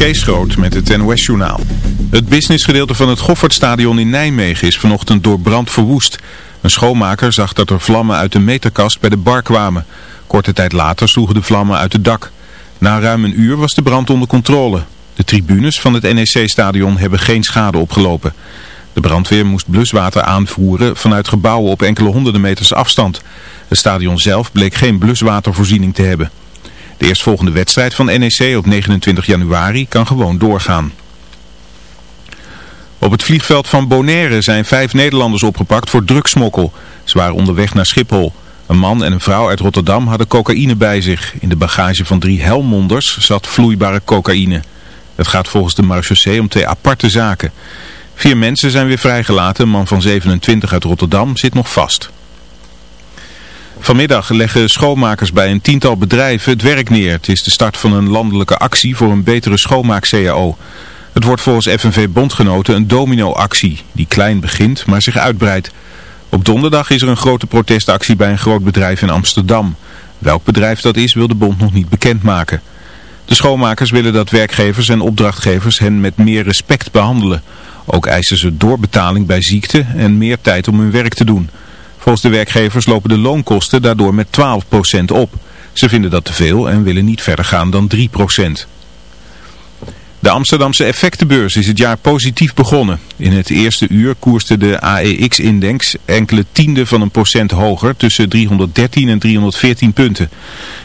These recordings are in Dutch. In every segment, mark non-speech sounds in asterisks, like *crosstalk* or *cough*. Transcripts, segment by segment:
Kees Groot met het NOS-journaal. Het businessgedeelte van het Goffertstadion in Nijmegen is vanochtend door brand verwoest. Een schoonmaker zag dat er vlammen uit de meterkast bij de bar kwamen. Korte tijd later sloegen de vlammen uit het dak. Na ruim een uur was de brand onder controle. De tribunes van het NEC-stadion hebben geen schade opgelopen. De brandweer moest bluswater aanvoeren vanuit gebouwen op enkele honderden meters afstand. Het stadion zelf bleek geen bluswatervoorziening te hebben. De eerstvolgende wedstrijd van NEC op 29 januari kan gewoon doorgaan. Op het vliegveld van Bonaire zijn vijf Nederlanders opgepakt voor drugsmokkel. Ze waren onderweg naar Schiphol. Een man en een vrouw uit Rotterdam hadden cocaïne bij zich. In de bagage van drie Helmonders zat vloeibare cocaïne. Het gaat volgens de marechaussee om twee aparte zaken. Vier mensen zijn weer vrijgelaten. Een man van 27 uit Rotterdam zit nog vast. Vanmiddag leggen schoonmakers bij een tiental bedrijven het werk neer. Het is de start van een landelijke actie voor een betere schoonmaak-CAO. Het wordt volgens FNV-bondgenoten een domino-actie die klein begint, maar zich uitbreidt. Op donderdag is er een grote protestactie bij een groot bedrijf in Amsterdam. Welk bedrijf dat is wil de bond nog niet bekendmaken. De schoonmakers willen dat werkgevers en opdrachtgevers hen met meer respect behandelen. Ook eisen ze doorbetaling bij ziekte en meer tijd om hun werk te doen. Volgens de werkgevers lopen de loonkosten daardoor met 12% op. Ze vinden dat te veel en willen niet verder gaan dan 3%. De Amsterdamse effectenbeurs is het jaar positief begonnen. In het eerste uur koerste de AEX-index enkele tienden van een procent hoger tussen 313 en 314 punten.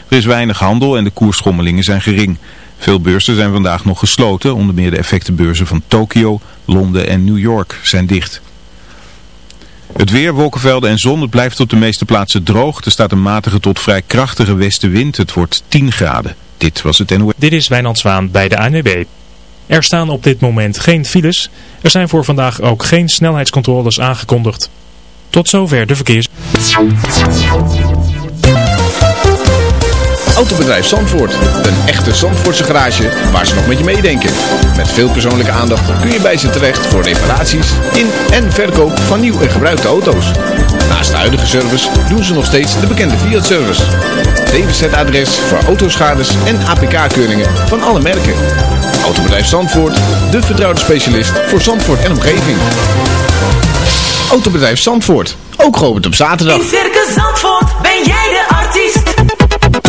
Er is weinig handel en de koersschommelingen zijn gering. Veel beurzen zijn vandaag nog gesloten, onder meer de effectenbeurzen van Tokio, Londen en New York zijn dicht. Het weer, wolkenvelden en zon, het blijft op de meeste plaatsen droog. Er staat een matige tot vrij krachtige westenwind. Het wordt 10 graden. Dit was het NOS. Dit is Wijnand Zwaan bij de ANWB. Er staan op dit moment geen files. Er zijn voor vandaag ook geen snelheidscontroles aangekondigd. Tot zover de verkeers. Autobedrijf Zandvoort. Een echte Zandvoortse garage waar ze nog met je meedenken. Met veel persoonlijke aandacht kun je bij ze terecht voor reparaties in en verkoop van nieuw en gebruikte auto's. Naast de huidige service doen ze nog steeds de bekende Fiat-service. DWZ-adres voor autoschades en APK-keuringen van alle merken. Autobedrijf Zandvoort, de vertrouwde specialist voor Zandvoort en omgeving. Autobedrijf Zandvoort, ook geopend op zaterdag. In Circus Zandvoort ben jij de artiest.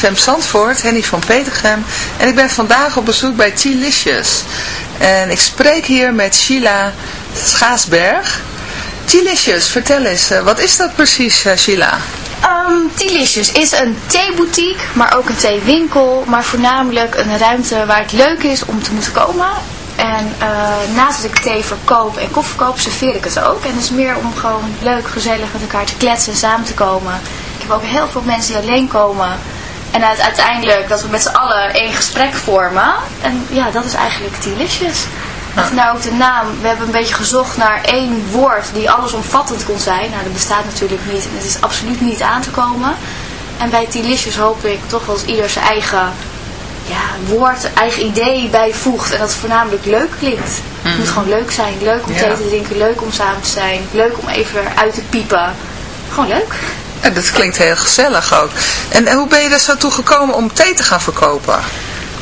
CFM Zandvoort, Henny van Petergem. En ik ben vandaag op bezoek bij T-Licious. En ik spreek hier met Sheila Schaasberg. T-Licious, vertel eens, eh, wat is dat precies, eh, Sheila? Um, is een theeboutique, maar ook een theewinkel, maar voornamelijk een ruimte waar het leuk is om te moeten komen. En eh, naast dat ik thee verkoop en koffie verkoop, serveer ik het ook. En het is meer om gewoon leuk, gezellig met elkaar te kletsen en samen te komen. Ik heb ook heel veel mensen die alleen komen. En uit- uiteindelijk dat we met z'n allen één gesprek vormen. En ja, dat is eigenlijk Delicious. En nou ook de naam, we hebben een beetje gezocht naar één woord die allesomvattend kon zijn. Nou, dat bestaat natuurlijk niet en het is absoluut niet aan te komen. En bij Delicious hoop ik toch wel eens ieder zijn eigen ja, woord, eigen idee bijvoegt. En dat het voornamelijk leuk klinkt. Het moet gewoon leuk zijn. Leuk om Ja. thee te drinken, leuk om samen te zijn. Leuk om even uit te piepen. Gewoon leuk. Ja, dat klinkt heel gezellig ook. En hoe ben je er zo toe gekomen om thee te gaan verkopen?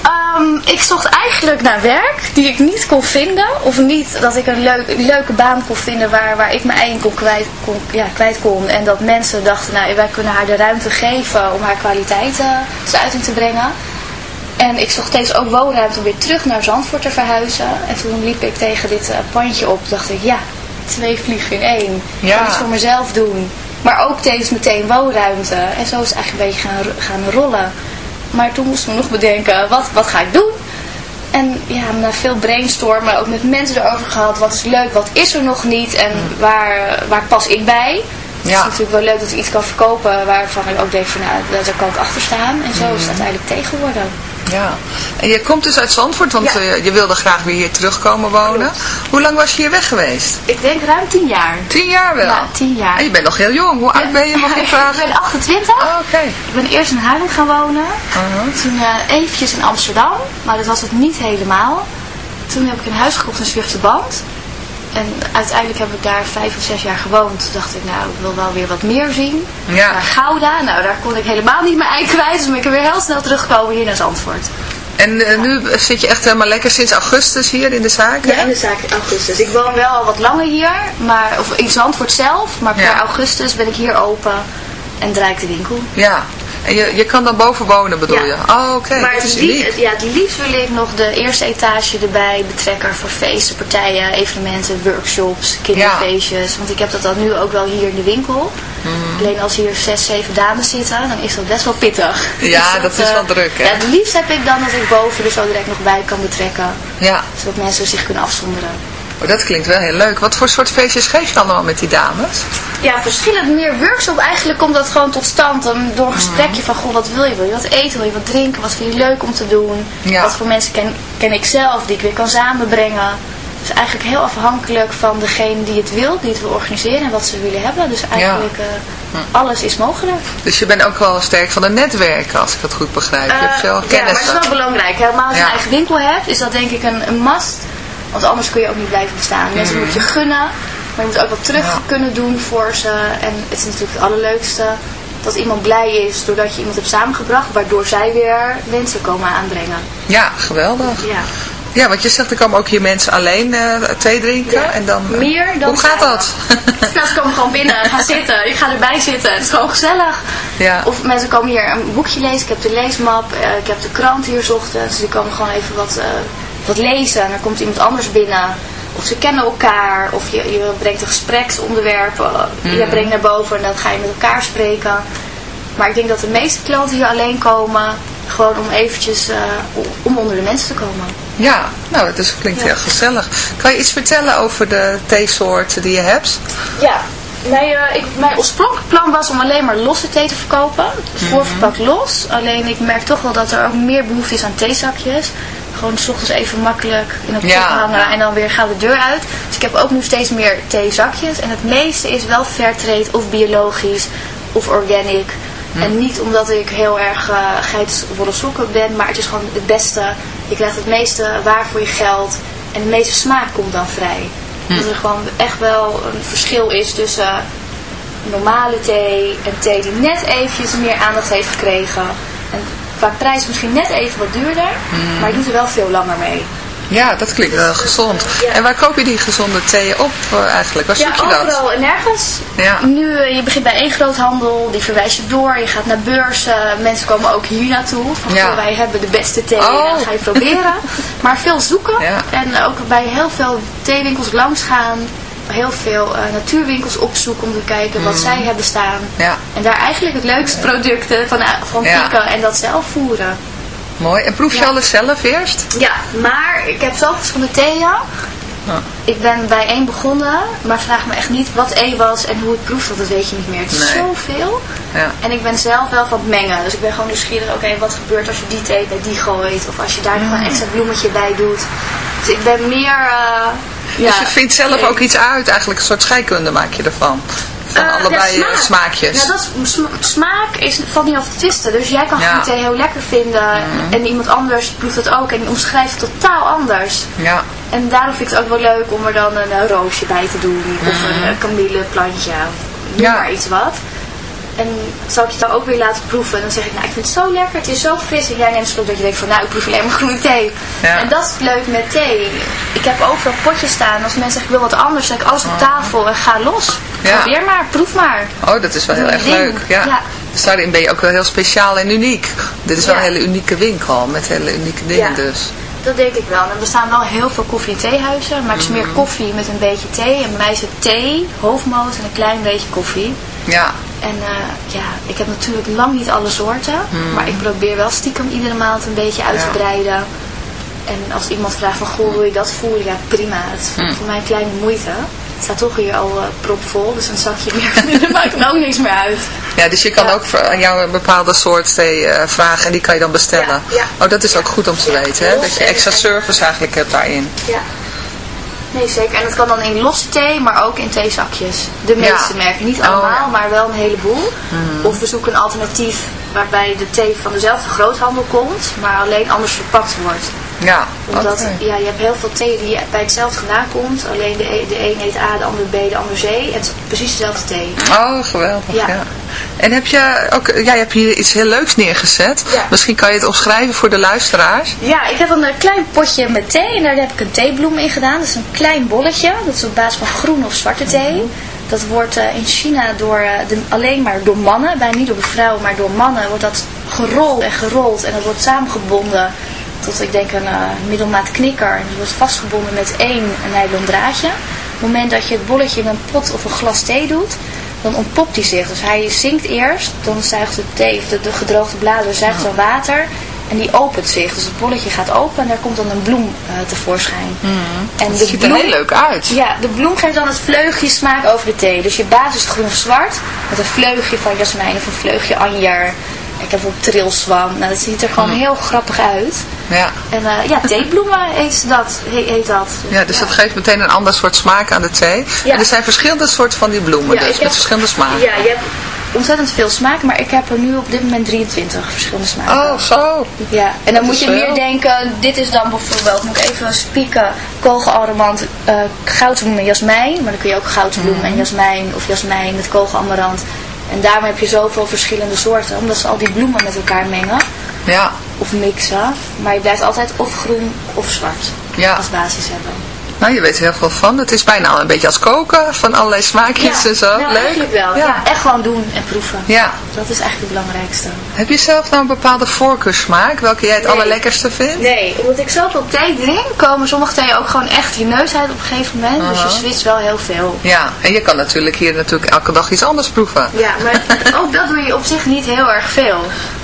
Ehm, ik zocht eigenlijk naar werk die ik niet kon vinden. Of niet dat ik een, leuk, een leuke baan kon vinden waar, waar ik mijn eigen kon kwijt, kon, ja, kwijt kon. En dat mensen dachten, nou wij kunnen haar de ruimte geven om haar kwaliteiten tot uiting te brengen. En ik zocht steeds ook woonruimte om weer terug naar Zandvoort te verhuizen. En toen liep ik tegen dit eh, pandje op. dacht ik, ja, twee vliegen in één. Ik Ja. kan iets voor mezelf doen. Maar ook tevens meteen woonruimte. En zo is het eigenlijk een beetje gaan, gaan rollen. Maar toen moesten we nog bedenken, wat, wat ga ik doen? En ja, na veel brainstormen, ook met mensen erover gehad. Wat is leuk, wat is er nog niet en waar, waar pas ik bij? Het Ja. is natuurlijk wel leuk dat ik iets kan verkopen waarvan ik ook denk van nou, daar, kan ik achter staan. En zo is het uiteindelijk thee geworden. Ja. En je komt dus uit Zandvoort, want Ja. eh, je wilde graag weer hier terugkomen wonen. Hoe lang was je hier weg geweest? Ik denk ruim tien jaar. Tien jaar wel? Ja, tien jaar. En je bent nog heel jong. Hoe oud ben je, mag ik *laughs* ik vragen? ben 28. Oh, Oké. Ik ben eerst in Haarlem gaan wonen. Uh-huh. Toen eh, eventjes in Amsterdam, maar dat was het niet helemaal. Toen heb ik een huis gekocht in Zwifterband. En uiteindelijk heb ik daar vijf of zes jaar gewoond. Toen dacht ik, nou, ik wil wel weer wat meer zien. Ja. Naar Gouda, nou, daar kon ik helemaal niet mijn ei kwijt. Dus ben ik weer heel snel teruggekomen hier naar Zandvoort. En eh, nu zit je echt helemaal lekker sinds augustus hier in de zaak, Ja, hè? in de zaak in augustus. Ik woon wel al wat langer hier, maar, of in Zandvoort zelf. Maar per Ja. augustus ben ik hier open en draai ik de winkel. Ja. En je, je kan dan boven wonen, bedoel Ja. je? Oh, oké. Maar het is ja, het liefst wil ik nog de eerste etage erbij betrekken voor feesten, partijen, evenementen, workshops, kinderfeestjes. Want ik heb dat dan nu ook wel hier in de winkel. Mhm. Alleen als hier zes, zeven dames zitten, dan is dat best wel pittig. Ja, Dus dat is eh, wel druk, hè? Ja, het liefst heb ik dan dat ik boven er zo direct nog bij kan betrekken. Ja. Zodat mensen zich kunnen afzonderen. Oh, dat klinkt wel heel leuk. Wat voor soort feestjes geef je allemaal met die dames? Ja, verschillend meer workshop. Eigenlijk komt dat gewoon tot stand um, door een Mhm. gesprekje van, goh, wat wil je? Wil je wat eten? Wil je wat drinken? Wat vind je leuk om te doen? Ja. Wat voor mensen ken, ken ik zelf die ik weer kan samenbrengen? Dus eigenlijk heel afhankelijk van degene die het wil, die het wil organiseren en wat ze willen hebben. Dus eigenlijk eh, alles is mogelijk. Dus je bent ook wel sterk van de netwerken, als ik dat goed begrijp. je hebt veel Eh, ja, kennis. maar het is wel belangrijk. Helemaal als je Ja. een eigen winkel hebt, is dat denk ik een, een must. Want anders kun je ook niet blijven bestaan. Mensen moet je gunnen, maar je moet ook wat terug. Ja. kunnen doen voor ze. En het is natuurlijk het allerleukste dat iemand blij is doordat je iemand hebt samengebracht, waardoor zij weer wensen komen aanbrengen. Ja, geweldig. Ja. Ja, want je zegt er komen ook hier mensen alleen eh, thee drinken. Ja. En dan, eh, Meer dan Hoe gaat dat? *laughs* Nou, ze komen gewoon binnen, gaan *laughs* zitten. Ik ga erbij zitten. Het is gewoon gezellig. Ja. Of mensen komen hier een boekje lezen. Ik heb de leesmap. eh, ik heb de krant hier ochtends. Die komen gewoon even wat, wat lezen. En dan komt iemand anders binnen. Of ze kennen elkaar. Of je, je brengt een gespreksonderwerp. eh, Je Mhm. brengt naar boven en dan ga je met elkaar spreken. Maar ik denk dat de meeste klanten hier alleen komen. Gewoon om eventjes eh, om onder de mensen te komen. Ja, nou, dat is, klinkt Ja. heel gezellig. Kan je iets vertellen over de theesoorten die je hebt? Ja, mijn, ik, mijn oorspronkelijk plan was om alleen maar losse thee te verkopen. Voorverpakt los. Alleen ik merk toch wel dat er ook meer behoefte is aan theezakjes. Gewoon s ochtends even makkelijk in het Ja. hangen en dan weer gaan de deur uit. Dus ik heb ook nu steeds meer theezakjes. En het meeste is wel fairtrade of biologisch of organic. En niet omdat ik heel erg uh, geitenwolle sokken ben, maar het is gewoon het beste. Je krijgt het meeste waar voor je geld. En de meeste smaak komt dan vrij. Dat er gewoon echt wel een verschil is tussen normale thee en thee die net eventjes meer aandacht heeft gekregen. En qua prijs misschien net even wat duurder, maar je doet er wel veel langer mee. Ja, dat klinkt wel gezond. Ja. En waar koop je die gezonde thee op eh, eigenlijk? Waar Ja, zoek je dat? overal en nergens. Ja. Nu, eh, je begint bij één groothandel, die verwijst je door. Je gaat naar beurzen. Mensen komen ook hier naartoe. Van, Ja. wij hebben de beste thee. Oh. Dan ga je proberen. *laughs* maar veel zoeken. Ja. En ook bij heel veel theewinkels langs gaan. Heel veel eh, natuurwinkels opzoeken om te kijken wat zij hebben staan. Mm. Ja. En daar eigenlijk het leukste producten van, eh, van Ja. pikken en dat zelf voeren. Mooi. En proef je Ja. alles zelf eerst? Ja, maar ik heb zoveel verschillende theeën. Ja. Ik ben bij één begonnen, maar vraag me echt niet wat E was en hoe het proeft, want dat weet je niet meer. Het is Nee. zoveel. Ja. En ik ben zelf wel van het mengen. Dus ik ben gewoon nieuwsgierig, oké, wat gebeurt als je die thee bij die gooit? Of als je daar nog een extra bloemetje bij doet. Dus ik ben meer... eh, ja, dus je vindt zelf ook iets uit, eigenlijk een soort scheikunde maak je ervan. Van Eh, allebei ja, eh, smaakjes. Nou, dat smaak is, valt niet over te twisten. Dus jij kan Ja. Mhm. thee heel lekker vinden. En iemand anders proeft het ook. En die omschrijft het totaal anders. Ja. En daarom vind ik het ook wel leuk om er dan een, roosje bij te doen. Of een uh, kamilleplantje. Of noem Mhm. Ja. maar iets wat. En zal ik je dan ook weer laten proeven. En dan zeg ik, nou ik vind het zo lekker. Het is zo fris. En jij neemt slok dat je denkt van, nou ik proef alleen maar groene thee. Ja. En dat is leuk met thee. Ik heb overal potjes staan. Als mensen zeggen, ik wil wat anders. Dan zet ik alles op tafel en ga los. Ja. Probeer maar, proef maar. Oh, dat is wel heel erg ding. leuk. Ja. Ja. Dus daarin ben je ook wel heel speciaal en uniek. Dit is wel een hele unieke winkel met hele unieke dingen Ja. dus. Dat denk ik wel. En er bestaan wel heel veel koffie- en theehuizen. Maar het is meer Mhm. koffie met een beetje thee. En bij mij is het thee, hoofdmoot en een klein beetje koffie. Ja. En eh, ja, ik heb natuurlijk lang niet alle soorten. Maar ik probeer wel stiekem iedere maand een beetje uit te breiden. En als iemand vraagt van, goh, wil je dat voeren? Ja, prima. Het is Mhm. voor mij een kleine moeite. Het staat toch hier al eh, propvol. Dus een zakje meer, *laughs* dan maakt me ook niks meer uit. Ja, dus je kan Ja. ook aan jou een bepaalde soort thee eh, vragen en die kan je dan bestellen. Ja. Oh, dat is ook goed om te weten, hè? Dat je extra service eigenlijk hebt daarin. Ja. Nee, zeker. En dat kan dan in losse thee, maar ook in theezakjes. De meeste Ja. merken. Niet Oh, allemaal, ja. maar wel een heleboel. Of we zoeken een alternatief waarbij de thee van dezelfde groothandel komt, maar alleen anders verpakt wordt. Ja, Omdat ja, je hebt heel veel thee die bij hetzelfde vandaan komt. Alleen de, e- de een heet A, de andere B, de andere C. En het is precies dezelfde thee. Oh, geweldig. Ja. Ja. En heb je ook, jij hebt hier iets heel leuks neergezet. Ja. Misschien kan je het omschrijven voor de luisteraars. Ja, ik heb een eh, klein potje met thee en daar heb ik een theebloem in gedaan. Dat is een klein bolletje. Dat is op basis van groene of zwarte thee. Dat wordt eh, in China door, eh, de, alleen maar door mannen, bijna niet door vrouwen, maar door mannen wordt dat gerold en gerold. En dat wordt samengebonden tot ik denk een eh, middelmaat knikker. En die wordt vastgebonden met één nylon draadje. Op het moment dat je het bolletje in een pot of een glas thee doet, dan ontpopt hij zich. Dus hij zinkt eerst, dan zuigt de thee, of de, de gedroogde bladeren zuigt dan water. En die opent zich. Dus het bolletje gaat open en daar komt dan een bloem eh, tevoorschijn. En Het ziet er heel leuk uit. ja, de bloem geeft dan het vleugje smaak over de thee. Dus je basis is groen of zwart. Met een vleugje van jasmijn of een vleugje anjer. Ik heb ook trilswam. Nou, dat ziet er gewoon heel grappig uit. Ja. En eh, ja, theebloemen heet dat. he- heet dat. Ja, dus dat geeft meteen een ander soort smaak aan de thee. Ja. En er zijn verschillende soorten van die bloemen, Ja, dus met heb- verschillende smaken. Ja, je hebt ontzettend veel smaak. Maar ik heb er nu op dit moment 23 verschillende smaken. Oh, zo. Ja, en dan moet je meer denken, dit is dan bijvoorbeeld, moet ik even spieken, kogelaramarant, eh goudbloem en jasmijn. Maar dan kun je ook goudbloem Mhm. en jasmijn of jasmijn met kogelamarant. En daarom heb je zoveel verschillende soorten, omdat ze al die bloemen met elkaar mengen Ja, of mixen. Maar je blijft altijd of groen of zwart Ja. als basis hebben. Nou je weet er heel veel van. Het is bijna al een beetje als koken, van allerlei smaakjes en zo. nou, Leuk. eigenlijk wel. Ja. Ja. echt gewoon doen en proeven. Ja. Dat is eigenlijk het belangrijkste. Heb je zelf nou een bepaalde voorkeursmaak, welke jij het Nee. allerlekkerste vindt? Nee, omdat ik zoveel thee drink, komen sommige thee ook gewoon echt je neus uit op een gegeven moment. Dus je switcht wel heel veel. Ja, en je kan natuurlijk hier natuurlijk elke dag iets anders proeven. Ja, maar *laughs* ook dat doe je op zich niet heel erg veel.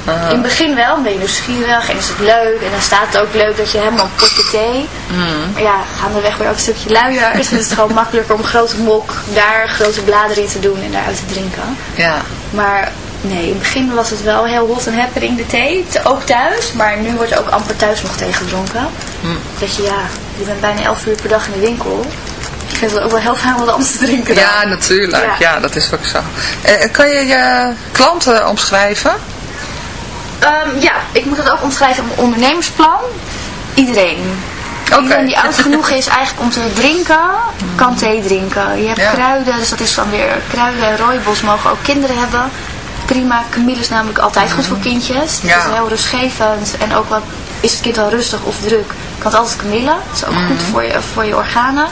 In het begin wel, ben je nieuwsgierig en is het leuk. En dan staat het ook leuk dat je helemaal een potje thee. Maar ja, gaandeweg ook een stukje luier. Dus het is gewoon makkelijker om een grote mok daar grote bladeren in te doen en daaruit te drinken. Ja. Maar nee, in het begin was het wel heel hot en happening de thee. Ook thuis, maar nu wordt ook amper thuis nog thee gedronken. Dat je ja, je bent bijna 11 uur per dag in de winkel. Ik vind het ook wel heel fijn om wat anders te drinken dan. Ja, natuurlijk. Ja. Ja. dat is ook zo. Eh, kan je je klanten omschrijven? Ehm, ja, ik moet het ook omschrijven op een ondernemersplan. Iedereen. Iedereen die oud genoeg is eigenlijk om te drinken, kan thee drinken. Je hebt Ja. kruiden, dus dat is dan weer kruiden en rooibos mogen ook kinderen hebben. Prima, kamille is namelijk altijd goed voor kindjes. Het Ja. is heel rustgevend en ook wat is het kind al rustig of druk, had altijd kamille. Dat is ook goed voor je, voor je organen.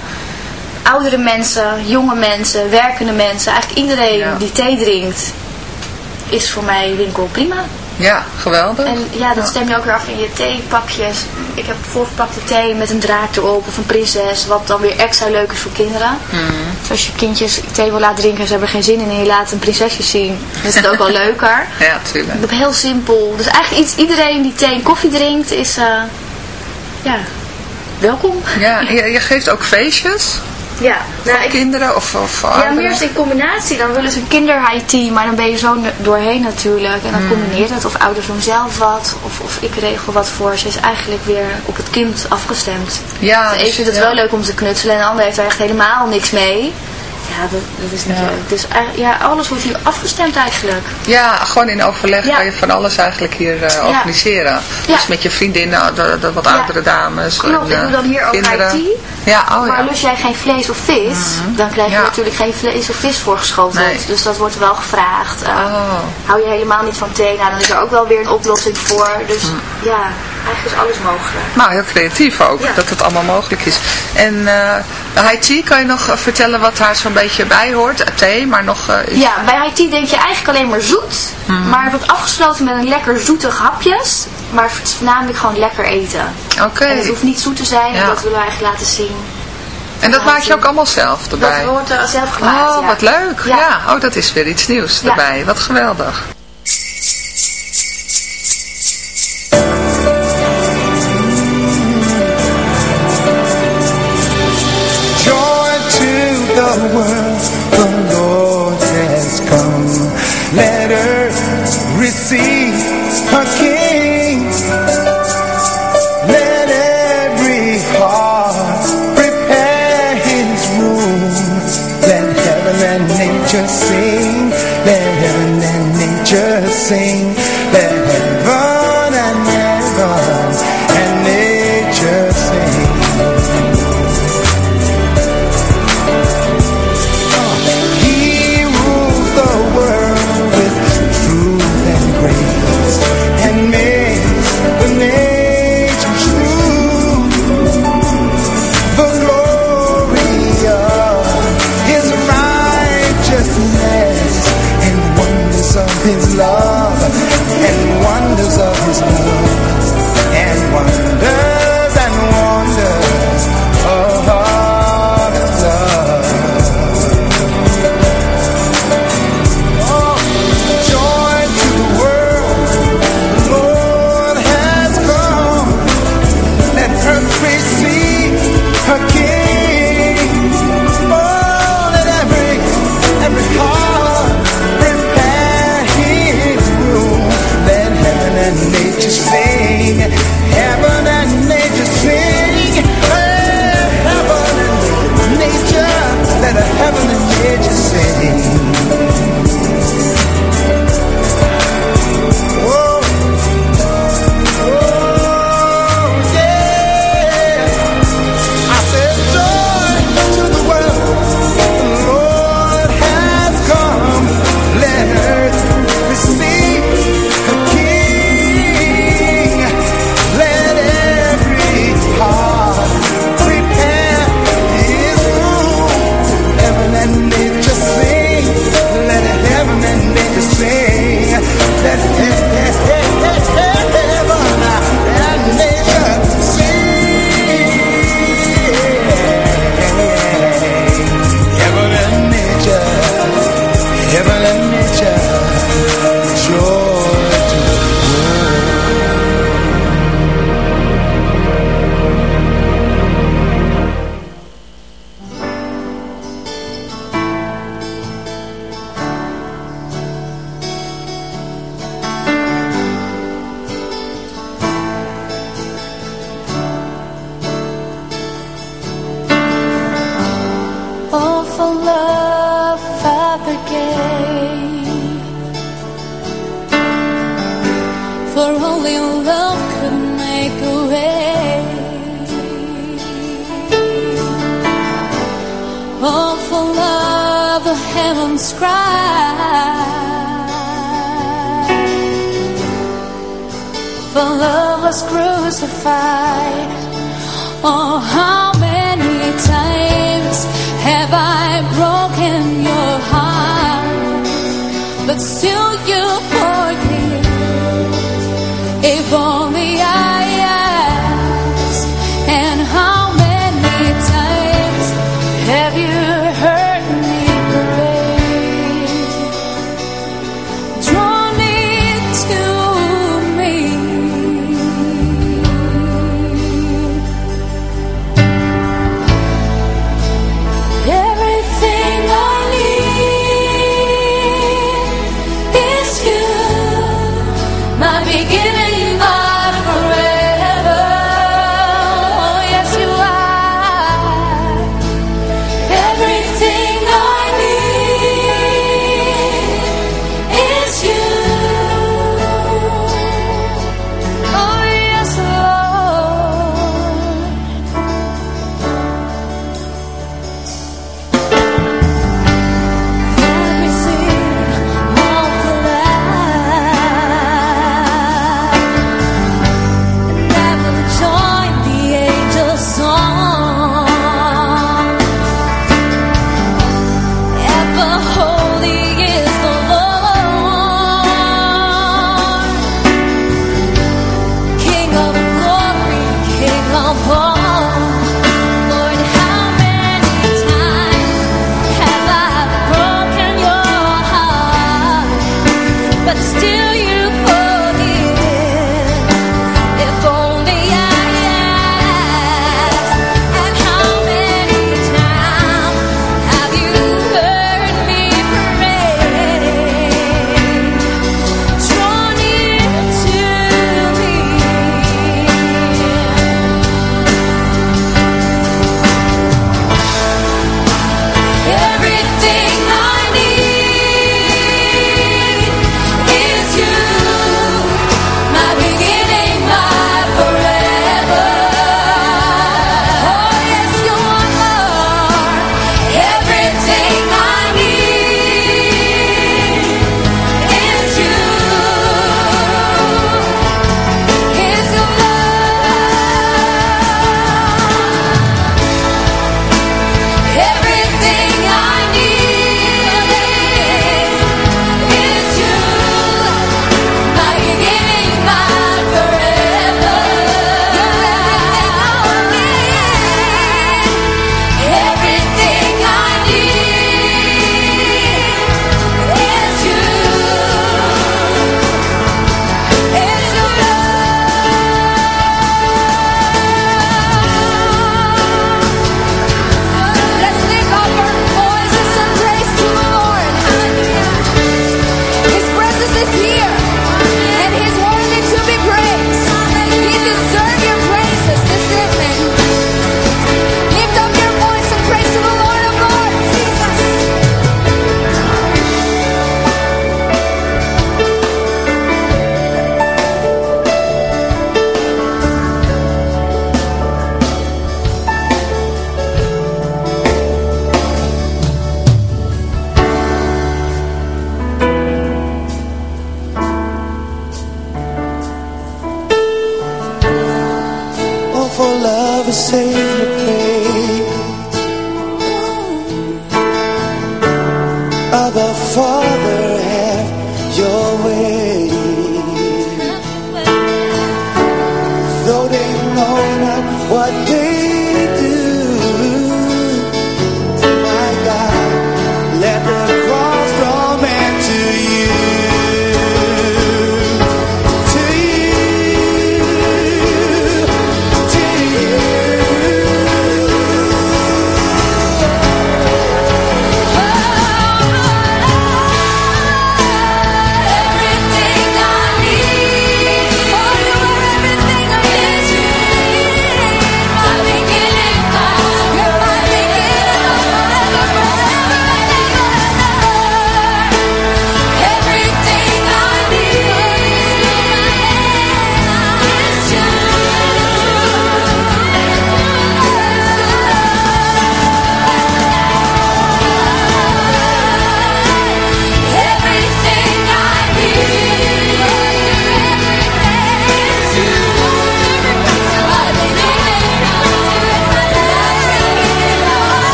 Oudere mensen, jonge mensen, werkende mensen. Eigenlijk iedereen Ja. die thee drinkt, is voor mij winkel prima. Ja, geweldig. En ja, dat stem je ook weer af in je theepakjes. Ik heb voorverpakte thee met een draak erop of een prinses, wat dan weer extra leuk is voor kinderen. Dus als je kindjes thee wil laten drinken en ze hebben er geen zin in en je laat een prinsesje zien, is het ook wel *laughs* leuker. Ja, tuurlijk. Heel simpel. Dus eigenlijk iets, iedereen die thee en koffie drinkt is, eh, ja, welkom. Ja, je, je geeft ook feestjes Ja, nou, voor ik, kinderen of, of voor ja, meer in combinatie. Dan willen ze een kinder high tea, maar dan ben je zo doorheen natuurlijk. En dan combineert het. Of ouders doen zelf wat. Of, of ik regel wat voor ze. is eigenlijk weer op het kind afgestemd. Ja, een dus- vindt het ja. wel leuk om te knutselen en de ander heeft er echt helemaal niks mee. Ja, dat, dat is natuurlijk. Dus eigenlijk- ja, alles wordt hier afgestemd eigenlijk. Ja, gewoon in overleg Ja. kan je van alles eigenlijk hier eh, organiseren. Ja. Dus met je vriendinnen, de, de wat oudere dames. Klopt, en, ik doe dan hier ook tea. Ja, oh maar lust jij geen vlees of vis, dan krijg je natuurlijk geen vlees of vis voorgeschoteld. Nee. Dus dat wordt wel gevraagd. Eh, Oh. Hou je helemaal niet van thee, nou, dan is er ook wel weer een oplossing voor. Dus ja, eigenlijk is alles mogelijk. Nou, heel creatief ook, Ja. dat het allemaal mogelijk is. En uh, tea, kan je nog eh, vertellen wat daar zo'n beetje bij hoort? Eh, Thee, maar nog... Ja, bij tea denk je eigenlijk alleen maar zoet. Maar het wordt afgesloten met een lekker zoetig hapjes. Maar het is voornamelijk gewoon lekker eten. Oké. Het hoeft niet zoet te zijn, Ja. en dat willen we eigenlijk laten zien. En dat maak je ook allemaal zelf erbij? Dat wordt er zelf gemaakt, Oh, ja. wat leuk. Ja. Ja. oh, dat is weer iets nieuws erbij. Wat geweldig. World,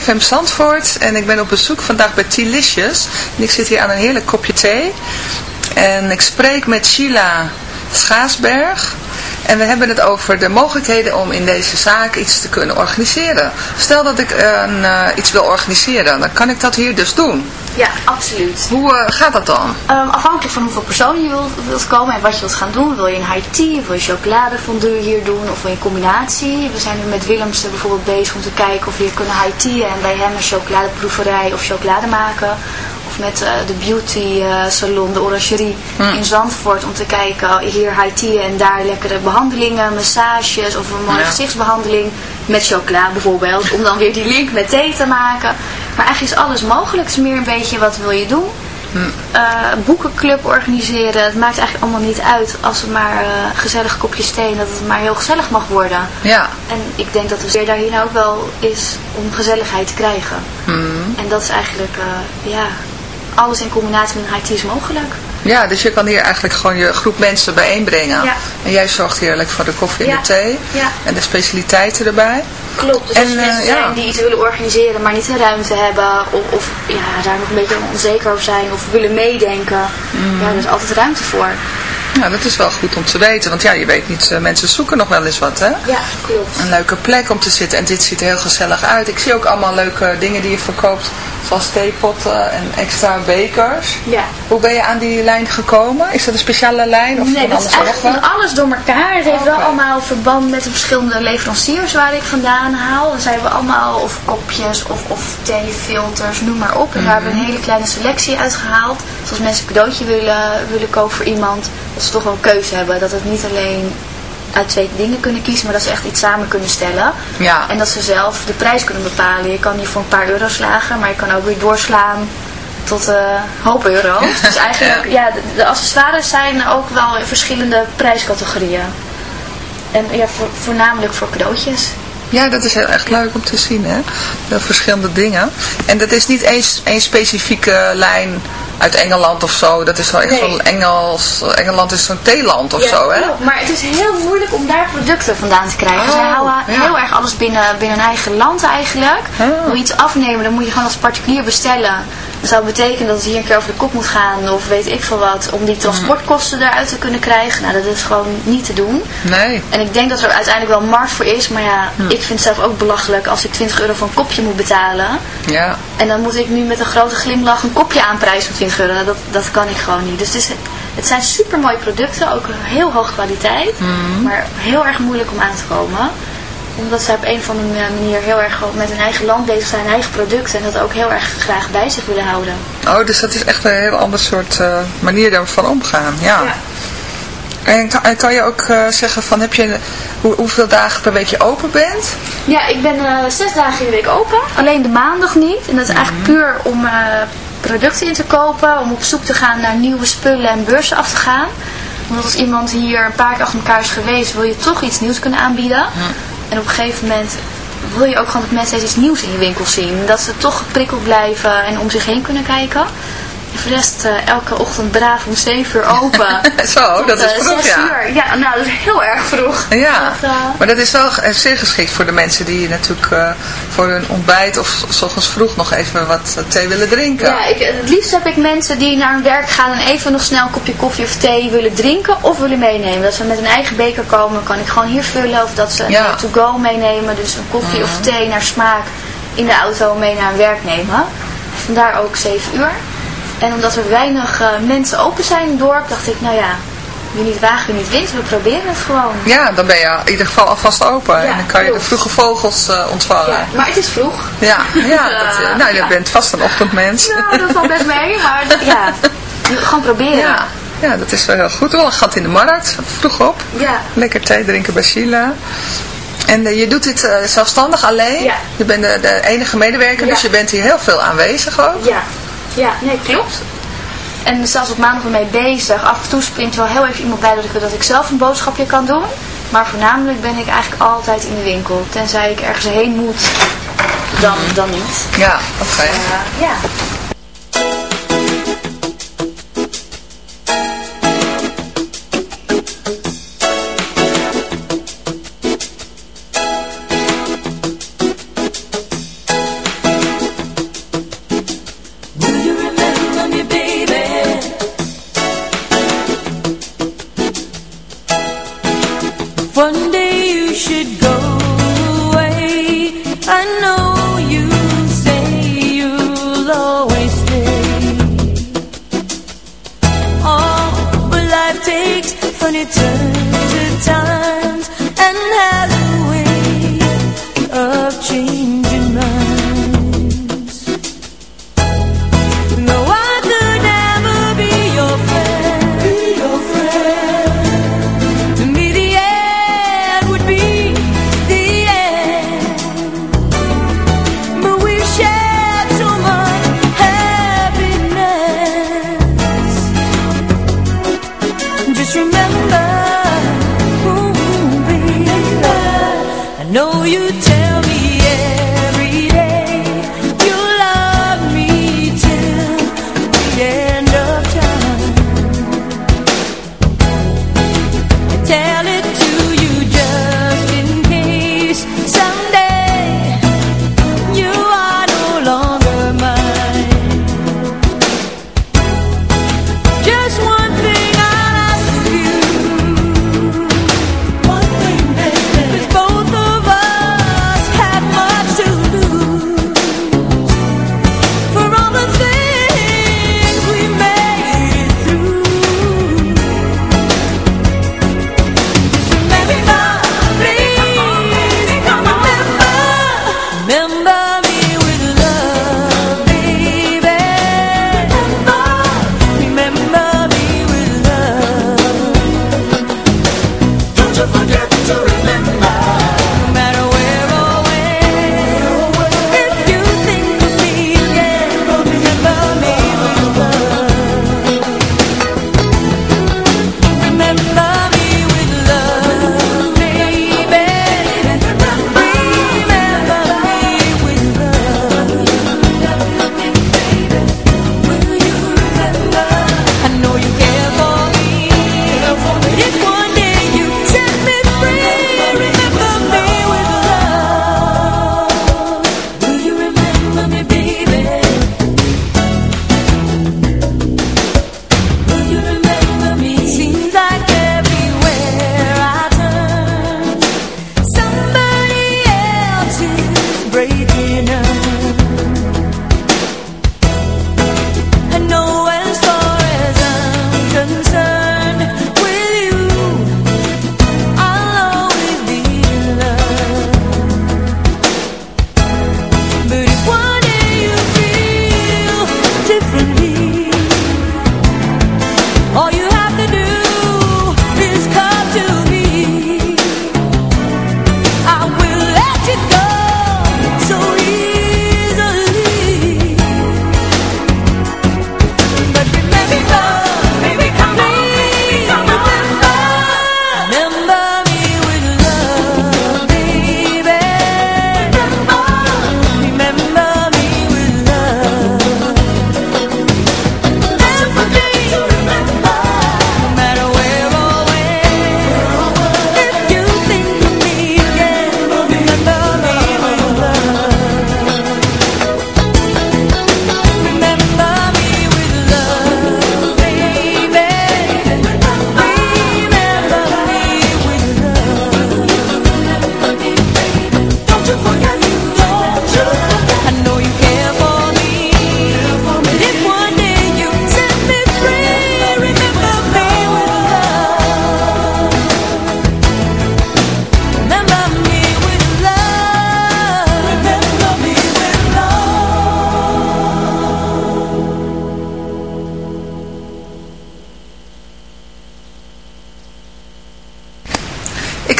CFM Zandvoort en ik ben op bezoek vandaag bij T-Licious. En ik zit hier aan een heerlijk kopje thee. En ik spreek met Sheila Schaasberg. En we hebben het over de mogelijkheden om in deze zaak iets te kunnen organiseren. Stel dat ik eh, iets wil organiseren, dan kan ik dat hier dus doen. Ja, absoluut. Hoe eh, gaat dat dan? Ehm, afhankelijk van hoeveel personen je wilt, wilt komen en wat je wilt gaan doen. Wil je een high tea, wil je chocoladefondue hier doen of wil je een combinatie. We zijn nu met Willemsen bijvoorbeeld bezig om te kijken of we hier kunnen high tea en bij hem een chocoladeproeverij of chocolade maken. Of met eh, de beauty eh, salon, de orangerie in Zandvoort om te kijken hier high tea en daar lekkere behandelingen, massages of een mooie Ja. gezichtsbehandeling met chocola bijvoorbeeld. Om dan weer die link met thee te maken. Maar eigenlijk is alles mogelijk. Het is meer een beetje wat wil je doen. Eh, boekenclub organiseren. Het maakt eigenlijk allemaal niet uit als het maar eh gezellig kopjes thee en dat het maar heel gezellig mag worden. Ja, En ik denk dat de sfeer daarin ook wel is om gezelligheid te krijgen. En dat is eigenlijk, eh, ja, alles in combinatie met een is mogelijk. ja, dus je kan hier eigenlijk gewoon je groep mensen bijeenbrengen. Ja. En jij zorgt heerlijk voor de koffie en Ja. de thee. Ja. En de specialiteiten erbij. Klopt, dus En, als eh, mensen ja. zijn die iets willen organiseren, maar niet de ruimte hebben, of, of ja, daar nog een beetje onzeker over zijn, of willen meedenken, Mm. ja, er is altijd ruimte voor. Nou, dat is wel goed om te weten. Want ja, je weet niet, eh, mensen zoeken nog wel eens wat, hè? Ja, klopt. Een leuke plek om te zitten. En dit ziet er heel gezellig uit. Ik zie ook allemaal leuke dingen die je verkoopt. Zoals theepotten en extra bekers. Ja. Hoe ben je aan die lijn gekomen? Is dat een speciale lijn? Of Nee, dat is wat? van alles door elkaar. Het heeft wel allemaal verband met de verschillende leveranciers waar ik vandaan haal. Dan zijn we allemaal of kopjes of, of theefilters, noem maar op. En daar hebben we een hele kleine selectie uitgehaald. Dus als mensen een cadeautje willen, willen kopen voor iemand, dat ze toch wel een keuze hebben. Dat het niet alleen uit twee dingen kunnen kiezen, maar dat ze echt iets samen kunnen stellen. Ja. En dat ze zelf de prijs kunnen bepalen. Je kan hier voor een paar euro slagen, maar je kan ook weer doorslaan tot een hoop euro's. Dus eigenlijk, ja, de, de accessoires zijn ook wel in verschillende prijscategorieën. En ja, voor, voornamelijk voor cadeautjes. Ja, dat is heel echt leuk om te zien, hè? Heel verschillende dingen. En dat is niet één, één specifieke lijn uit Engeland of zo. Dat is wel echt Nee. wel Engels. Engeland is zo'n theeland of Ja, zo, hè? Maar het is heel moeilijk om daar producten vandaan te krijgen. Oh, Zij houden ja. heel erg alles binnen, binnen hun eigen land eigenlijk. Oh. Wil je iets afnemen, dan moet je gewoon als particulier bestellen. Dat zou betekenen dat het hier een keer over de kop moet gaan of weet ik veel wat. Om die transportkosten eruit te kunnen krijgen. Nou, dat is gewoon niet te doen. Nee. En ik denk dat er uiteindelijk wel een markt voor is. Maar ja, Hm. ik vind het zelf ook belachelijk als ik 20 euro voor een kopje moet betalen. Ja. En dan moet ik nu met een grote glimlach een kopje aanprijzen van 20 euro. Nou, Dat, dat kan ik gewoon niet. Dus het, is, het zijn super mooie producten. Ook heel hoge kwaliteit. Hm. Maar heel erg moeilijk om aan te komen. Omdat zij op een of andere manier heel erg met hun eigen land bezig zijn. Hun eigen producten. En dat ook heel erg graag bij zich willen houden. Oh, dus dat is echt een heel ander soort eh, manier daarvan omgaan. Ja. Ja. En kan, en kan je ook eh, zeggen van, heb je, hoe, hoeveel dagen per week je open bent? Ja, ik ben eh, zes dagen in de week open. Alleen de maandag niet. En dat is eigenlijk puur om producten in te kopen. Om op zoek te gaan naar nieuwe spullen en beurzen af te gaan. Want als iemand hier een paar keer achter elkaar is geweest, wil je toch iets nieuws kunnen aanbieden. En op een gegeven moment wil je ook gewoon dat mensen iets nieuws in je winkel zien. Dat ze toch geprikkeld blijven en om zich heen kunnen kijken. Voor de rest eh, elke ochtend braaf om 7 uur open. *laughs* Zo, Tot, dat is eh, vroeg, 6 ja. uur. Ja, nou dat is heel erg vroeg. Ja, Dat, eh, maar dat is wel zeer geschikt voor de mensen die natuurlijk voor hun ontbijt of s ochtends vroeg nog even wat thee willen drinken. Ja, ik, het liefst heb ik mensen die naar hun werk gaan en even nog snel een kopje koffie of thee willen drinken of willen meenemen. Dat ze met een eigen beker komen, kan ik gewoon hier vullen. Of dat ze een Ja. Mhm. to-go meenemen, dus een koffie of thee naar smaak in de auto mee naar hun werk nemen. Vandaar ook 7 uur. En omdat er weinig eh, mensen open zijn in het dorp, dacht ik, nou ja, wie niet waagt, wie niet wint, we proberen het gewoon. Ja, dan ben je in ieder geval alvast open Ja, en dan kan je de vroege vogels eh, ontvangen. Ja, maar het is vroeg. Ja, ja, *laughs* dat, eh, nou, je Ja. bent vast een ochtendmens. Nou, dat valt best mee, maar ja, gewoon proberen. Ja, ja, dat is wel heel goed. Wel een gat in de markt, vroeg op. Ja. Lekker thee drinken bij Sheila. En je doet dit zelfstandig alleen. Ja. Je bent de, de enige medewerker, Ja. dus je bent hier heel veel aanwezig ook. Ja, ja, nee, klopt. En zelfs op maandag ermee bezig. Af en toe springt wel heel even iemand bij dat ik, dat ik zelf een boodschapje kan doen. Maar voornamelijk ben ik eigenlijk altijd in de winkel. Tenzij ik ergens heen moet, dan, dan niet. Ja, oké. Eh, ja.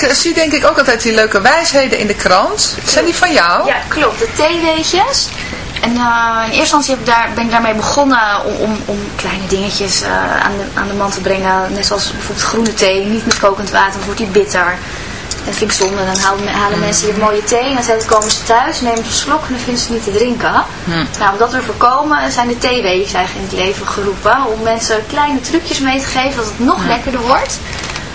ik eh, zie denk ik ook altijd die leuke wijsheden in de krant. Zijn die van jou? Ja, klopt. De theeweetjes. En eh, in eerste instantie heb ik daar, ben ik daarmee begonnen om, om, om kleine dingetjes eh, aan, de, aan de man te brengen. Net zoals bijvoorbeeld groene thee, niet met kokend water, wordt die bitter. En dat vind ik zonde. Dan halen, halen hmm. mensen hier mooie thee en dan komen ze thuis, nemen ze een slok en dan vinden ze het niet te drinken. Hmm. Nou, om dat te voorkomen zijn de theeweetjes eigenlijk in het leven geroepen. Om mensen kleine trucjes mee te geven dat het nog hmm. lekkerder wordt.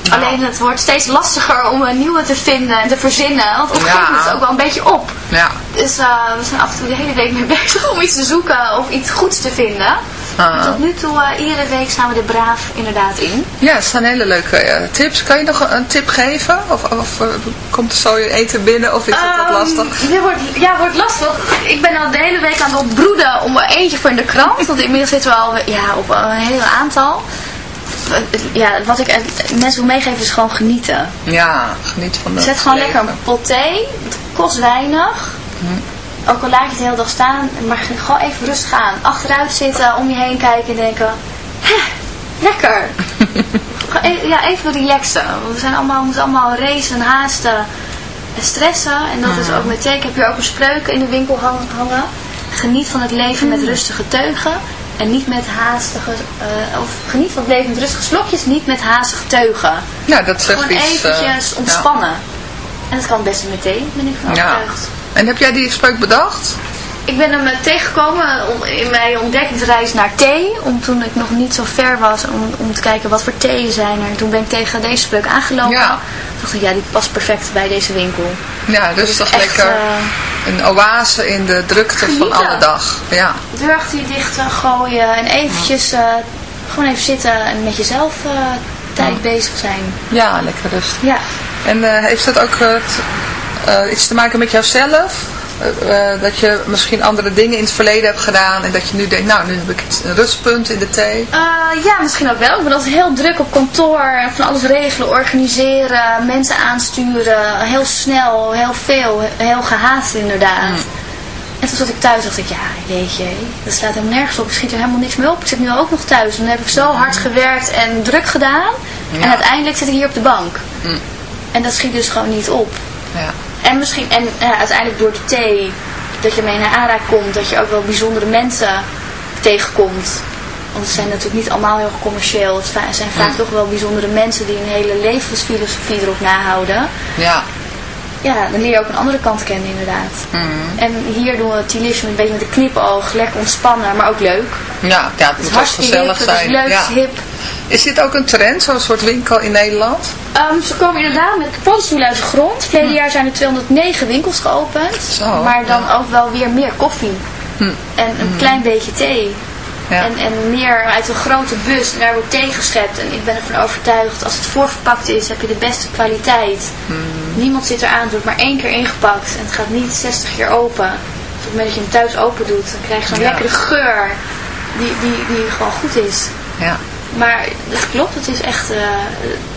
Alleen het wordt steeds lastiger om een nieuwe te vinden en te verzinnen. Want op een gegeven moment is het ook wel een beetje op. Ja. Dus eh, we zijn af en toe de hele week mee *laughs* bezig om iets te zoeken of iets goeds te vinden. Ah. Tot nu toe, eh, iedere week staan we er braaf inderdaad in. Ja, dat staan hele leuke eh, tips. Kan je nog een tip geven? Of, of komt er zo je eten binnen? Of is dat wat ehm, lastig? Dit wordt, ja, wordt lastig. Ik ben al de hele week aan het broeden om er eentje voor in de krant. Want inmiddels zitten we al ja, op een heel aantal. Ja, wat ik mensen wil meegeven is gewoon genieten. Ja, geniet van de Zet gewoon lekker een pot thee. Het kost weinig. Ook al laat je het de hele dag staan. Maar gewoon even rustig aan. Achteruit zitten, om je heen kijken en denken... Hè, lekker. *laughs* E- ja, even relaxen. Want we, zijn allemaal, we moeten allemaal racen, haasten en stressen. En dat is ook met thee. Ik heb hier ook een spreuk in de winkel hang- hangen. Geniet van het leven met rustige teugen. En niet met haastige... eh, of geniet van het leven met rustige slokjes. Niet met haastige teugen. Ja, dat zegt Gewoon iets. eh, eventjes ja. ontspannen. En dat kan best meteen, ben ik van Ja. overtuigd. En heb jij die spreuk bedacht? Ik ben hem eh, tegengekomen om- in mijn ontdekkingsreis naar thee. Om toen ik nog niet zo ver was om, om te kijken wat voor theeën zijn er. En toen ben ik tegen deze spreuk aangelopen. Ja. Toen dacht ik, ja, die past perfect bij deze winkel. Ja, dus is toch echt, lekker eh, een oase in de drukte van alle dag. Ja. Deur achter je dicht eh, gooien en eventjes eh, gewoon even zitten en met jezelf eh, tijd bezig zijn. ja, lekker rustig. Ja. En eh, heeft dat ook eh, eh, iets te maken met jouzelf? Eh, eh, dat je misschien andere dingen in het verleden hebt gedaan en dat je nu denkt, nou nu heb ik een rustpunt in de thee. Eh, ja, misschien ook wel. Ik ben altijd heel druk op kantoor. Van alles regelen, organiseren, mensen aansturen. Heel snel, heel veel, heel gehaast inderdaad. En toen zat ik thuis dacht ik, ja, jeetje, dat slaat helemaal nergens op. Ik schiet er helemaal niks meer op. Ik zit nu ook nog thuis. En dan heb ik zo hard gewerkt en druk gedaan. En uiteindelijk zit ik hier op de bank. En dat schiet dus gewoon niet op. Ja. En misschien, en ja, uiteindelijk door de thee, dat je mee naar aanraking komt, dat je ook wel bijzondere mensen tegenkomt. Want ze zijn natuurlijk niet allemaal heel commercieel. Het zijn vaak toch wel bijzondere mensen die een hele levensfilosofie erop nahouden. Ja. Ja, dan leer je ook een andere kant kennen inderdaad. En hier doen we Tilism een beetje met een knipoog, lekker ontspannen, maar ook leuk. Ja, ja, het Het moet is hartstikke hip, gezellig het is zijn. leuk, ja. het hip. Is dit ook een trend, zo'n soort winkel in Nederland? Ehm, ze komen inderdaad met paddenstoelen uit de grond. Verleden jaar zijn er 209 winkels geopend. Zo, maar dan ook wel weer meer koffie. En een klein beetje thee. Ja. En, en meer uit een grote bus. En daar wordt thee geschept. En ik ben ervan overtuigd, als het voorverpakt is, heb je de beste kwaliteit. Niemand zit eraan, het wordt maar één keer ingepakt. En het gaat niet 60 keer open. Dus op het moment dat je hem thuis open doet, dan krijg je zo'n Ja. lekkere geur. Die, die, die gewoon goed is. Ja. Maar dat klopt, het is echt... eh,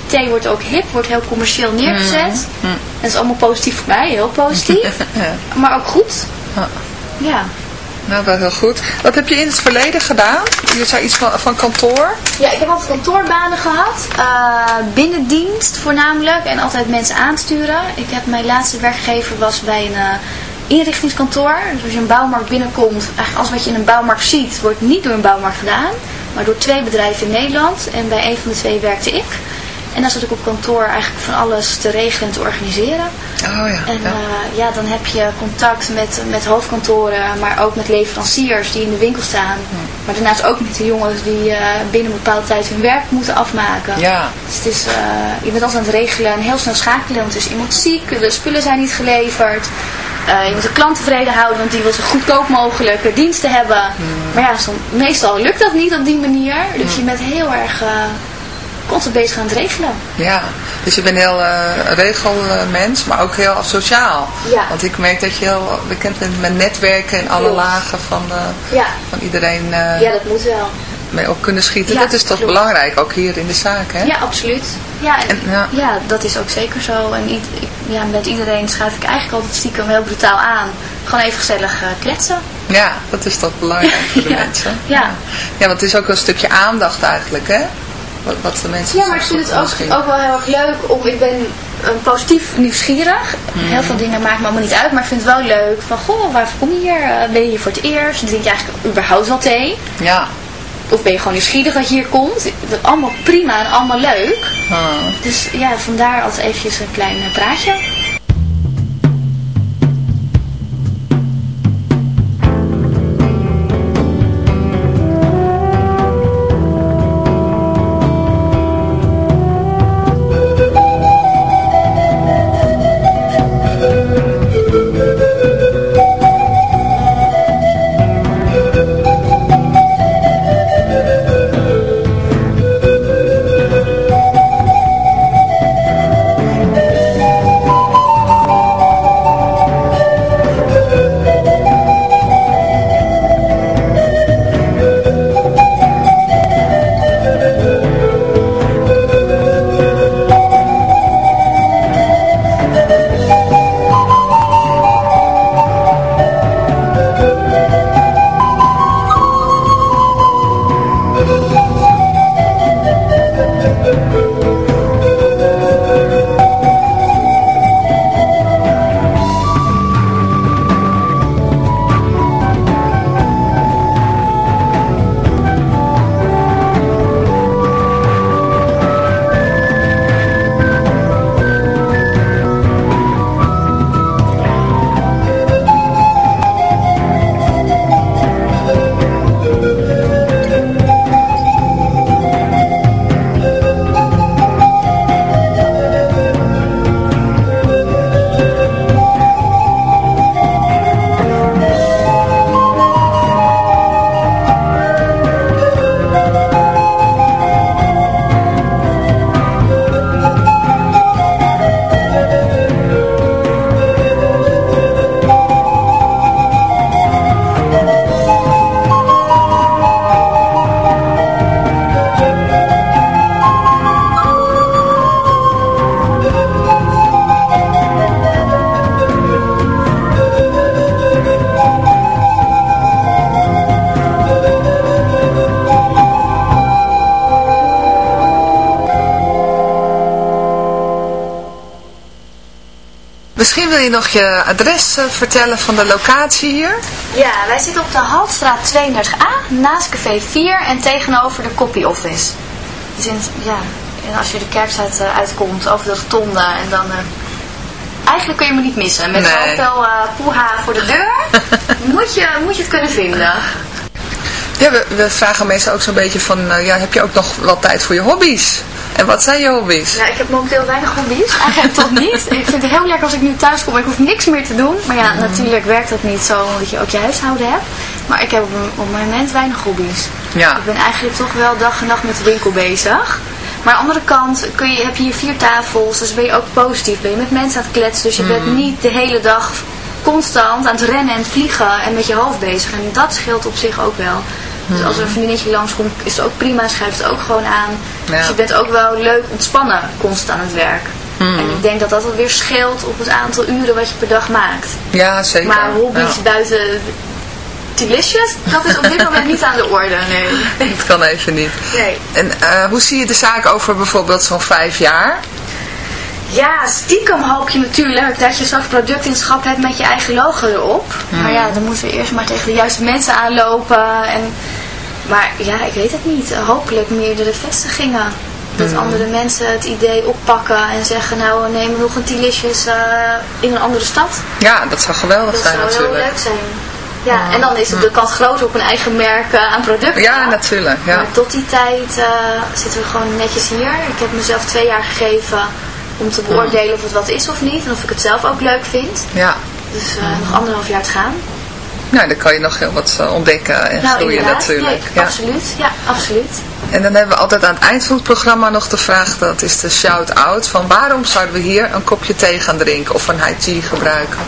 thee wordt ook hip, wordt heel commercieel neergezet. En dat is allemaal positief voor mij, heel positief. *laughs* Ja. maar ook goed. Ja. Nou, wel heel goed. Wat heb je in het verleden gedaan? Je zei iets van, van kantoor. Ja, ik heb altijd kantoorbanen gehad. eh, binnendienst voornamelijk. En altijd mensen aansturen. Ik heb mijn laatste werkgever was bij een eh, inrichtingskantoor. Dus als je een bouwmarkt binnenkomt, eigenlijk alles wat je in een bouwmarkt ziet, wordt niet door een bouwmarkt gedaan. Maar door twee bedrijven in Nederland. En bij een van de twee werkte ik. En dan zat ik op kantoor eigenlijk van alles te regelen en te organiseren. Oh ja. En ja. eh, ja, dan heb je contact met, met hoofdkantoren, maar ook met leveranciers die in de winkel staan. Maar daarnaast ook met de jongens die eh, binnen een bepaalde tijd hun werk moeten afmaken. Ja. Dus het is, eh, je bent altijd aan het regelen en heel snel schakelen, want er is iemand ziek, de spullen zijn niet geleverd. Je moet de klant tevreden houden, want die wil zo goedkoop mogelijk diensten hebben. Maar ja, meestal lukt dat niet op die manier. Dus je bent heel erg constant bezig aan het regelen. Ja, dus je bent heel eh regelmens, maar ook heel sociaal. Ja. Want ik merk dat je heel bekend bent met netwerken en alle Klopt. lagen van, eh, Ja, van iedereen eh, ja dat moet wel. mee op kunnen schieten. Ja, dat is toch klopt. belangrijk, ook hier in de zaak, hè? Ja, absoluut. Ja, en, En, ja. ja. dat is ook zeker zo. En ik- ja, met iedereen schuif ik eigenlijk altijd stiekem heel brutaal aan. Gewoon even gezellig kletsen. Ja, dat is toch belangrijk voor de *laughs* mensen. Ja. ja, want het is ook wel een stukje aandacht eigenlijk, hè? Wat, wat de mensen Ja, maar ik vind het ook, wel heel erg leuk om, ik ben eh, positief nieuwsgierig. Heel veel dingen maakt me allemaal niet uit, maar ik vind het wel leuk van, goh, waarvoor kom je hier? Eh, ben je hier voor het eerst? Drink je eigenlijk überhaupt wel thee? Ja. Of ben je gewoon nieuwsgierig dat je hier komt? Dat allemaal prima en allemaal leuk. Ah. Dus ja, vandaar altijd eventjes een klein praatje. Misschien wil je nog je adres eh, vertellen van de locatie hier? Ja, wij zitten op de Halfstraat 32A, naast Café 4 en tegenover de copy office. Dus in, ja, en als je de kerkstraat eh, uitkomt, over de rotonde en dan... eh, eigenlijk kun je me niet missen. Met Nee. zoveel eh poeha voor de deur, *laughs* moet, je, moet je het kunnen vinden. Ja, we, we vragen meestal ook zo'n beetje van, ja, heb je ook nog wel tijd voor je hobby's? En wat zijn je hobby's? Ja, ik heb momenteel weinig hobby's. Eigenlijk tot niet. Ik vind het heel lekker als ik nu thuis kom. Ik hoef niks meer te doen. Maar ja, natuurlijk werkt dat niet zo omdat je ook je huishouden hebt. Maar ik heb op, op het moment weinig hobby's. Ja. Ik ben eigenlijk toch wel dag en nacht met de winkel bezig. Maar aan de andere kant kun je, heb je hier vier tafels. Dus ben je ook positief. Ben je met mensen aan het kletsen. Dus je bent niet de hele dag constant aan het rennen en het vliegen en met je hoofd bezig. En dat scheelt op zich ook wel. Dus als er een vriendinnetje langskomt, is het ook prima. Schrijft het ook gewoon aan. Ja. Dus je bent ook wel leuk ontspannen constant aan het werk. En ik denk dat dat alweer scheelt op het aantal uren wat je per dag maakt. Ja, zeker. Maar hobby's Ja. buiten Delicious, dat is op dit moment niet aan de orde, nee. *laughs* Het kan even niet. Nee. En eh, hoe zie je de zaak over bijvoorbeeld zo'n vijf jaar? Ja, stiekem hoop je natuurlijk dat je straks product in schap hebt met je eigen logo erop. Maar ja, dan moeten we eerst maar tegen de juiste mensen aanlopen. En, maar ja, ik weet het niet. Hopelijk meerdere vestigingen. Dat andere mensen het idee oppakken en zeggen, nou we nemen nog een Delicious eh in een andere stad. Ja, dat zou geweldig Dat zijn zou heel natuurlijk. leuk zijn. Ja, en dan is het de kans groter op een eigen merk eh, aan producten. Ja, natuurlijk. Ja. Maar tot die tijd eh, zitten we gewoon netjes hier. Ik heb mezelf twee jaar gegeven om te beoordelen of het wat is of niet. En of ik het zelf ook leuk vind. ja. Dus nog anderhalf jaar te gaan. Nou, dan kan je nog heel wat eh, ontdekken en nou, groeien natuurlijk. Nee, ja. absoluut. Ja, absoluut. En dan hebben we altijd aan het eind van het programma nog de vraag, dat is de shout-out, van waarom zouden we hier een kopje thee gaan drinken of een high tea gebruiken?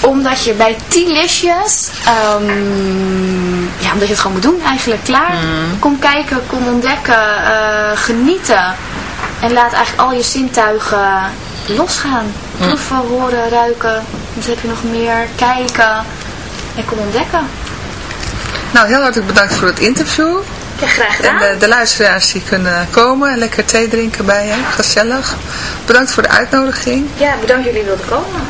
Omdat je bij T-listjes, ehm, ja, omdat je het gewoon moet doen eigenlijk, klaar. Kom kijken, kom ontdekken, eh, genieten. En laat eigenlijk al je zintuigen losgaan. Proeven, horen, ruiken. Wat heb je nog meer? Kijken. En kom ontdekken. Nou, heel hartelijk bedankt voor het interview. Ja, graag En gedaan. de, de luisteraars die kunnen komen en lekker thee drinken bij je. Gezellig. Bedankt voor de uitnodiging. Ja, bedankt dat jullie wilden komen.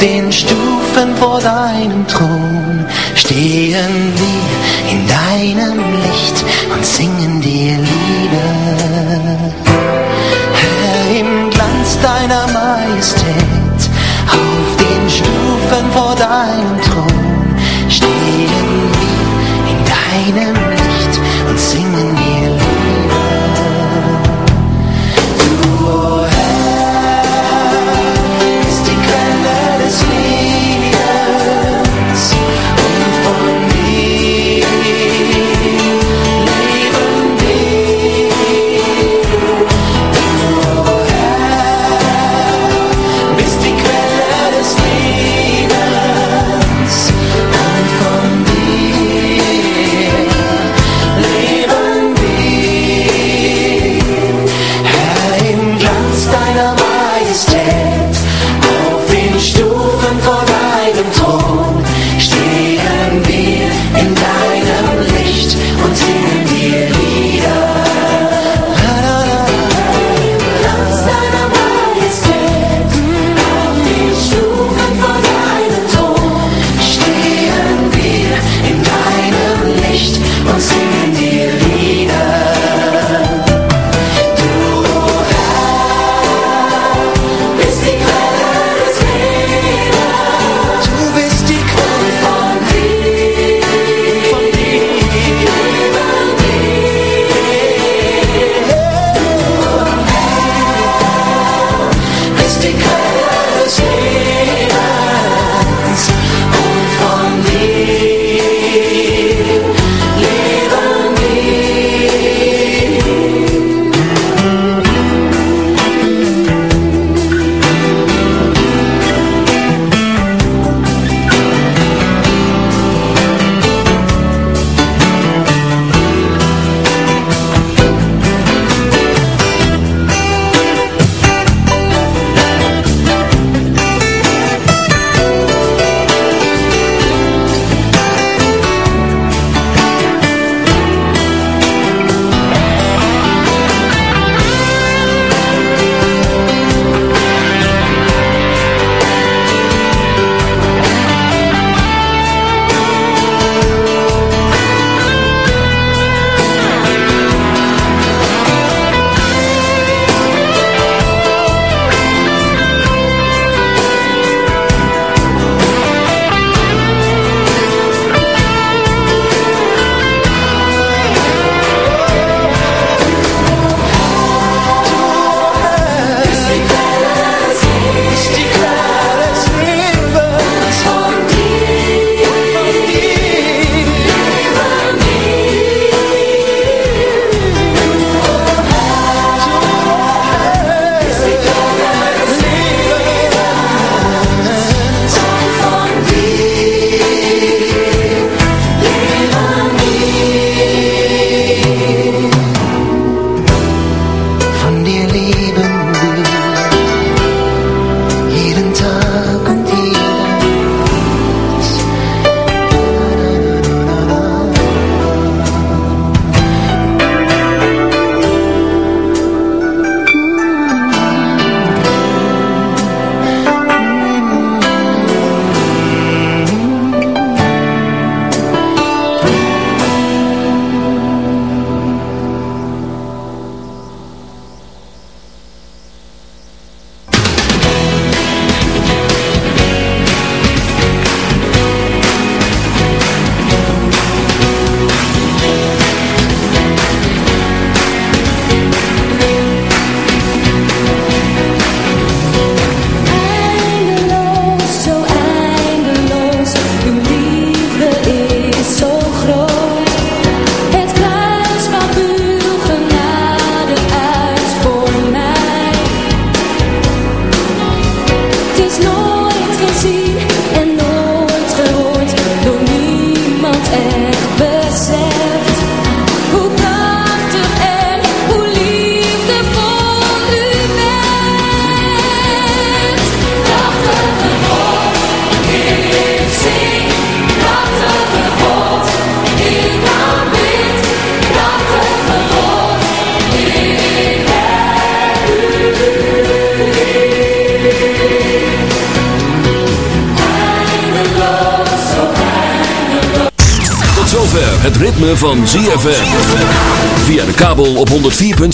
Den Stufen vor deinem Thron stehen wir in deinem Licht und singen dir Lieder. Herr, im Glanz deiner Majestät, auf den Stufen vor deinem Thron